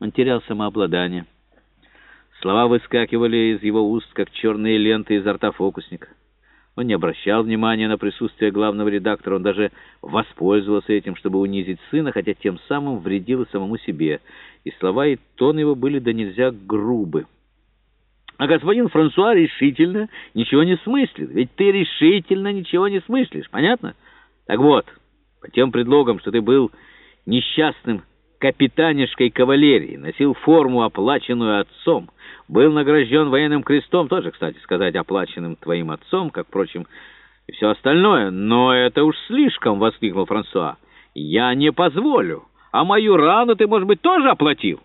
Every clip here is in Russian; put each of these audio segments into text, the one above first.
Он терял самообладание. Слова выскакивали из его уст, как черные ленты изо рта фокусника. Он не обращал внимания на присутствие главного редактора, он даже воспользовался этим, чтобы унизить сына, хотя тем самым вредил и самому себе. И слова, и тон его были да нельзя грубы. А господин Франсуа решительно ничего не смыслит. Ведь ты решительно ничего не смыслишь, понятно? Так вот, по тем предлогам, что ты был несчастным капитанишкой кавалерии, носил форму, оплаченную отцом, был награжден военным крестом, тоже, кстати сказать, оплаченным твоим отцом, как, впрочем, и все остальное. Но это уж слишком, — воскликнул Франсуа. Я не позволю. А мою рану ты, может быть, тоже оплатил?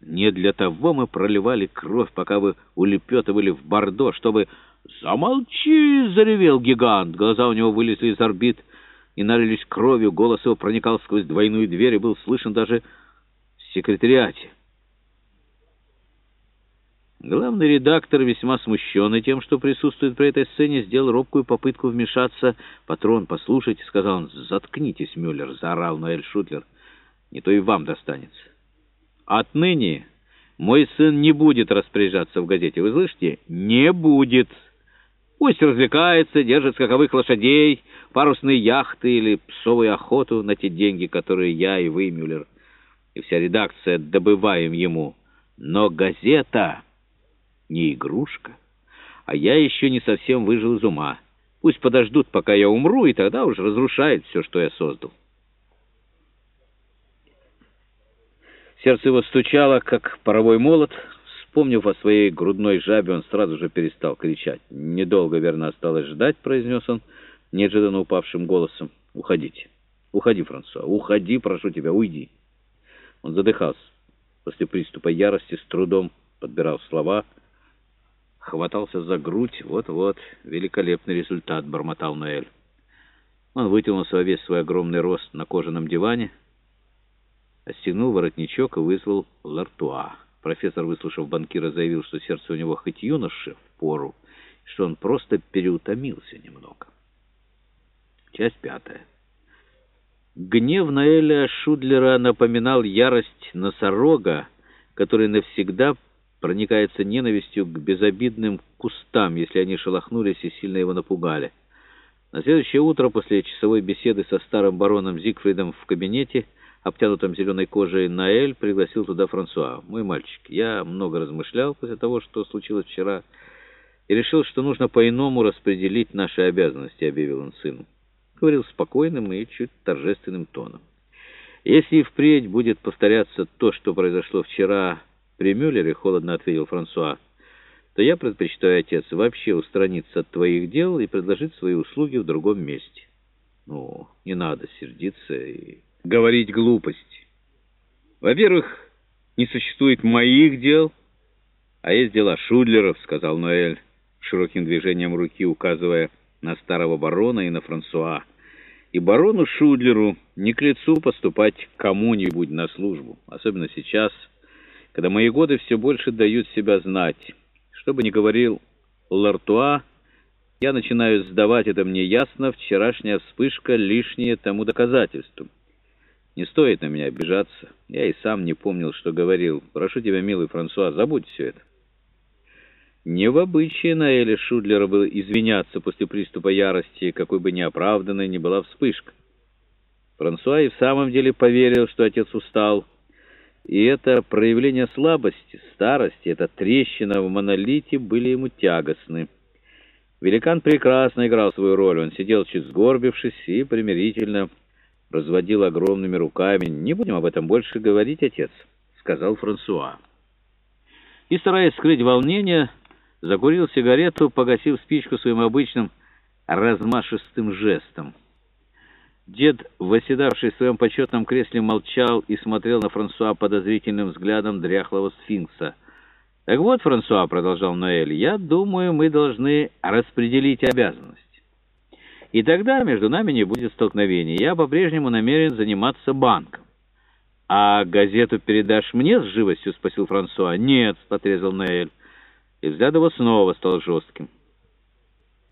Не для того мы проливали кровь, пока вы улепетывали в Бордо, чтобы... «Замолчи!» — заревел гигант. Глаза у него вылезли из орбит и налились кровью. Голос его проникал сквозь двойную дверь и был слышен даже в секретариате. Главный редактор, весьма смущенный тем, что присутствует при этой сцене, сделал робкую попытку вмешаться. «Патрон, послушайте», — сказал он. «Заткнитесь, Мюллер», — заорал Ноэль Шутлер. «Не то и вам достанется». «Отныне мой сын не будет распоряжаться в газете, вы слышите? Не будет. Пусть развлекается, держит скаковых лошадей, парусные яхты или псовую охоту на те деньги, которые я и вы, Мюллер, и вся редакция добываем ему. Но газета...» не игрушка. А я еще не совсем выжил из ума. Пусть подождут, пока я умру, и тогда уже разрушает все, что я создал. Сердце его стучало, как паровой молот. Вспомнив о своей грудной жабе, он сразу же перестал кричать. «Недолго, верно, осталось ждать», — произнес он неожиданно упавшим голосом. «Уходите. Уходи, Франсуа. Уходи, прошу тебя, уйди». Он задыхался. После приступа ярости с трудом подбирал слова — хватался за грудь. Вот-вот, великолепный результат, бормотал Ноэль. Он вытянулся во весь свой огромный рост на кожаном диване, остегнул воротничок и вызвал Лартуа. Профессор, выслушав банкира, заявил, что сердце у него хоть юноше в пору, что он просто переутомился немного. Часть пятая. Гнев Наэля Шудлера напоминал ярость носорога, который навсегда проникается ненавистью к безобидным кустам, если они шелохнулись и сильно его напугали. На следующее утро, после часовой беседы со старым бароном Зигфридом в кабинете, обтянутом зеленой кожей, Наэль пригласил туда Франсуа. «Мой мальчик, я много размышлял после того, что случилось вчера, и решил, что нужно по-иному распределить наши обязанности», — объявил он сыну. Говорил спокойным и чуть торжественным тоном. «Если и впредь будет повторяться то, что произошло вчера...» При Мюллере, холодно ответил Франсуа, то я предпочитаю, отец, вообще устраниться от твоих дел и предложить свои услуги в другом месте. Ну, не надо сердиться и говорить глупости. Во-первых, не существует моих дел, а есть дела Шудлеров, сказал Ноэль, широким движением руки указывая на старого барона и на Франсуа. И барону Шудлеру не к лицу поступать кому-нибудь на службу, особенно сейчас, когда мои годы все больше дают себя знать. Что бы ни говорил Лартуа, я начинаю сдавать это мне ясно, вчерашняя вспышка лишнее тому доказательству. Не стоит на меня обижаться. Я и сам не помнил, что говорил. Прошу тебя, милый Франсуа, забудь все это. Не в обычае Наэля Шудлера было извиняться после приступа ярости, какой бы неоправданной ни была вспышка. Франсуа и в самом деле поверил, что отец устал, и это проявление слабости, старости, эта трещина в монолите были ему тягостны. Великан прекрасно играл свою роль. Он сидел чуть сгорбившись и примирительно разводил огромными руками. «Не будем об этом больше говорить, отец», — сказал Франсуа. И, стараясь скрыть волнение, закурил сигарету, погасив спичку своим обычным размашистым жестом. Дед, восседавший в своем почетном кресле, молчал и смотрел на Франсуа подозрительным взглядом дряхлого сфинкса. «Так вот, Франсуа», — продолжал Ноэль, — «я думаю, мы должны распределить обязанность. И тогда между нами не будет столкновений. Я по-прежнему намерен заниматься банком». «А газету передашь мне с живостью?» — спросил Франсуа. «Нет», — потрезал Ноэль. И взгляд его снова стал жестким.